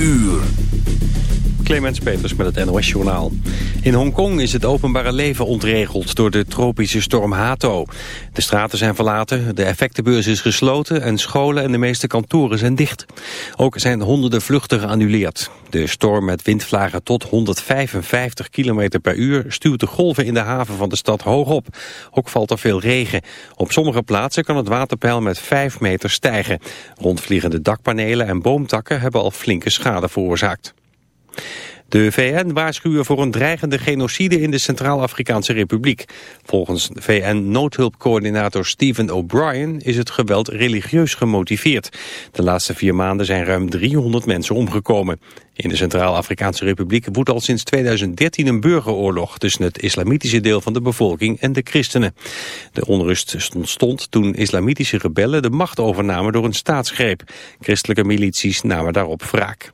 uur. Clemens Peters met het NOS Journaal. In Hongkong is het openbare leven ontregeld door de tropische storm Hato. De straten zijn verlaten, de effectenbeurs is gesloten... en scholen en de meeste kantoren zijn dicht. Ook zijn honderden vluchten geannuleerd. De storm met windvlagen tot 155 km per uur... stuwt de golven in de haven van de stad hoog op. Ook valt er veel regen. Op sommige plaatsen kan het waterpeil met 5 meter stijgen. Rondvliegende dakpanelen en boomtakken hebben al flinke schade veroorzaakt. De VN waarschuwen voor een dreigende genocide in de Centraal-Afrikaanse Republiek. Volgens VN-noodhulpcoördinator Stephen O'Brien is het geweld religieus gemotiveerd. De laatste vier maanden zijn ruim 300 mensen omgekomen. In de Centraal-Afrikaanse Republiek woedt al sinds 2013 een burgeroorlog tussen het islamitische deel van de bevolking en de christenen. De onrust ontstond toen islamitische rebellen de macht overnamen door een staatsgreep. Christelijke milities namen daarop wraak.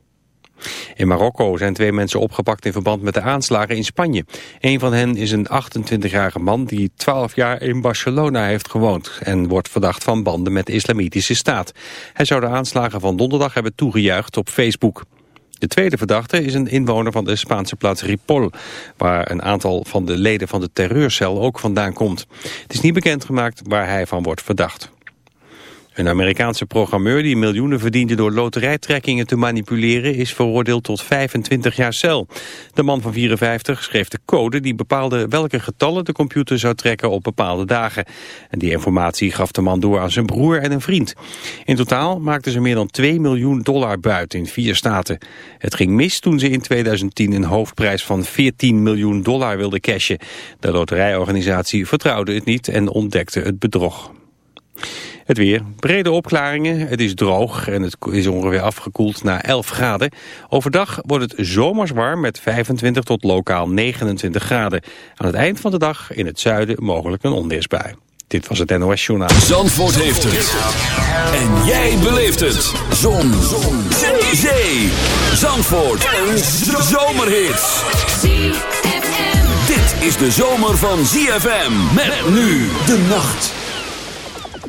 In Marokko zijn twee mensen opgepakt in verband met de aanslagen in Spanje. Een van hen is een 28-jarige man die 12 jaar in Barcelona heeft gewoond... en wordt verdacht van banden met de islamitische staat. Hij zou de aanslagen van donderdag hebben toegejuicht op Facebook. De tweede verdachte is een inwoner van de Spaanse plaats Ripoll... waar een aantal van de leden van de terreurcel ook vandaan komt. Het is niet bekendgemaakt waar hij van wordt verdacht. Een Amerikaanse programmeur die miljoenen verdiende door loterijtrekkingen te manipuleren is veroordeeld tot 25 jaar cel. De man van 54 schreef de code die bepaalde welke getallen de computer zou trekken op bepaalde dagen. En die informatie gaf de man door aan zijn broer en een vriend. In totaal maakten ze meer dan 2 miljoen dollar buiten in vier staten. Het ging mis toen ze in 2010 een hoofdprijs van 14 miljoen dollar wilden cashen. De loterijorganisatie vertrouwde het niet en ontdekte het bedrog. Het weer. Brede opklaringen. Het is droog en het is ongeveer afgekoeld naar 11 graden. Overdag wordt het zomers warm met 25 tot lokaal 29 graden. Aan het eind van de dag in het zuiden mogelijk een onweersbui. Dit was het NOS Journaal. Zandvoort heeft het. En jij beleeft het. Zon. Zon. Zee. Zandvoort. Een zomerhit. Dit is de zomer van ZFM. Met nu de nacht.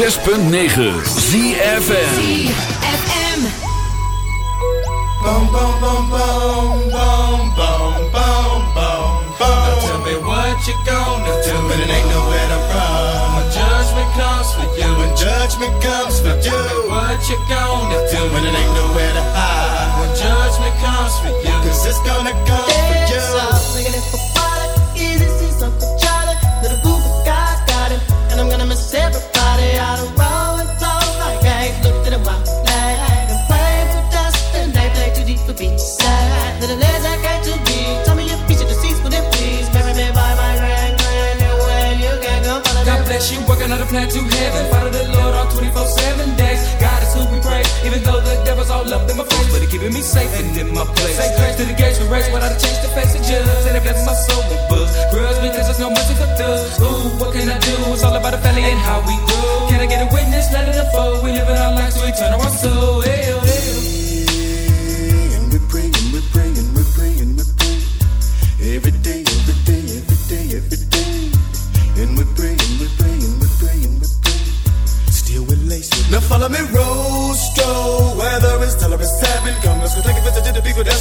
106.9 ZFM ZFM Bum bum bum bum bum bum bum bum Now tell me what you gonna do. But it ain't nowhere to run. When judgment comes for you. When judgment comes for you. Tell me what you gonna do. But it ain't nowhere to hide. When judgment comes for you. Cause it's gonna come for you. Bless you, on a plan to heaven. Follow the Lord all 24 7 days. God is who we pray. Even though the devil's all up in my face, but he keeping me safe and in my place. Say grace to the gates we race without a change to face the judge. And it blesses my soul with books. Grudge because there's no mercy for thugs. Ooh, what can I do? It's all about the family and how we grow. Can I get a witness? Let it unfold. We live in our lives to eternal our soul. Hey, oh, oh.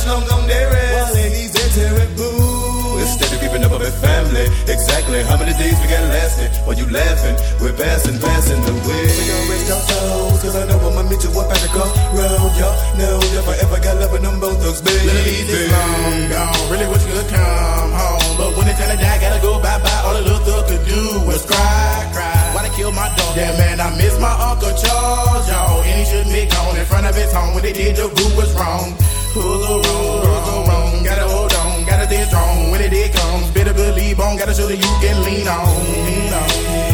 Long gone there. While ladies, terrible. Instead of keeping up with family, exactly how many days we got lasting? While you laughing, we're passing, passing the way. We gon' rest our souls, cause I know I'ma meet you up at the crossroad. Y'all know if I ever got love with them both thugs, baby. Ladies, long gone, really wish you could come home. But when it's time to die, gotta go bye-bye. All the little thug could do was cry, cry. Why they kill my dog? Yeah, man, I miss my Uncle Charles, y'all. And he shouldn't be gone in front of his home. When they did, the group was wrong. So wrong, who's so wrong? Gotta hold on, gotta stay strong. When it comes, better believe on. Gotta show that you can lean on, lean on.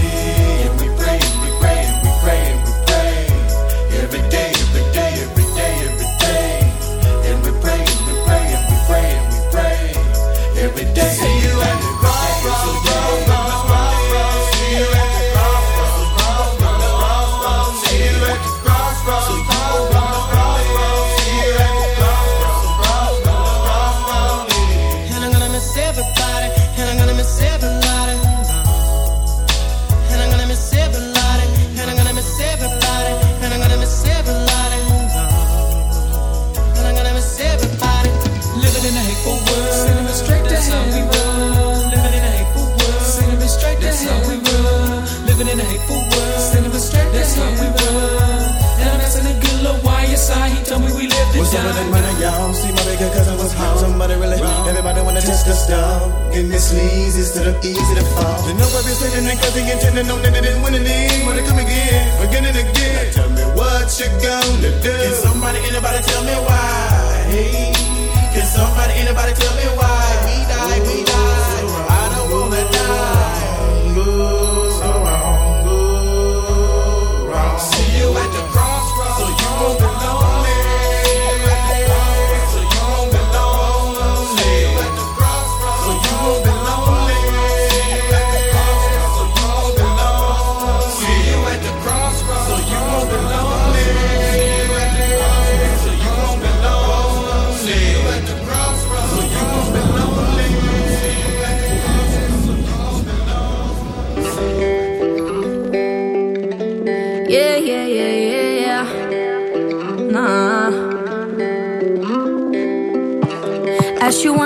The stuff. And this leads instead of easy to fall. You know I've been sitting and cause and intended know that it didn't win any. Wanna come again, again and again. Now tell me what you gonna do. Can somebody, anybody tell me why?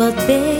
But a.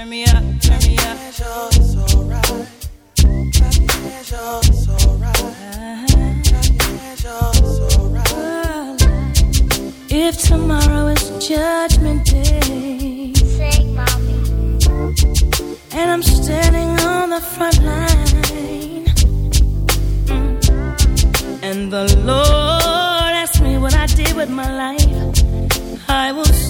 Turn me up, turn me up. Uh-huh. If tomorrow is Judgment Day, and I'm standing on the front line, mm, and the Lord asks me what I did with my life, I will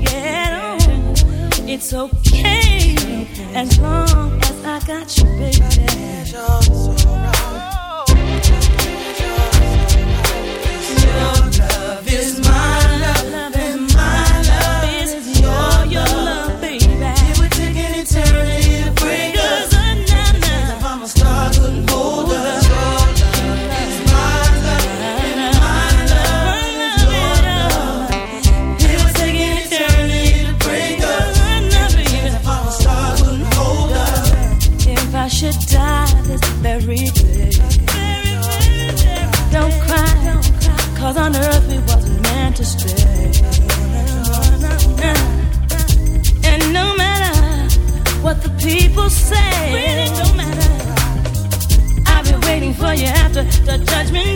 Get on, it's okay as long as I got you, baby. Your Love is judgment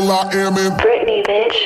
will.i.am in Britney, bitch.